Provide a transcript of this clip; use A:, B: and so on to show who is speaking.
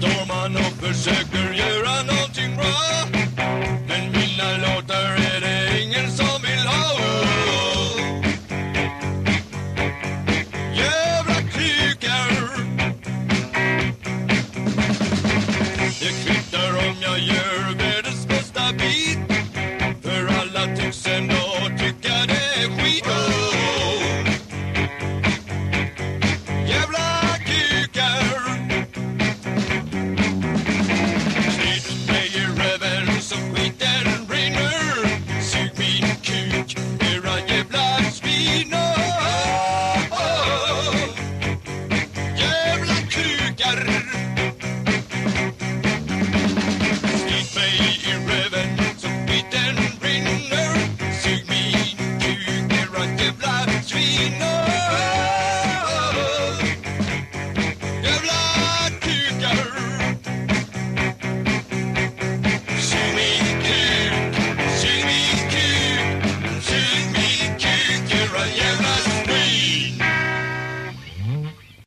A: står man och försöker göra någonting bra. Men mina låtar är det ingen som vill ha. Jävla krykar Det kvittar om jag gör världens bästa bit För alla tycks ändå tycka det är skit.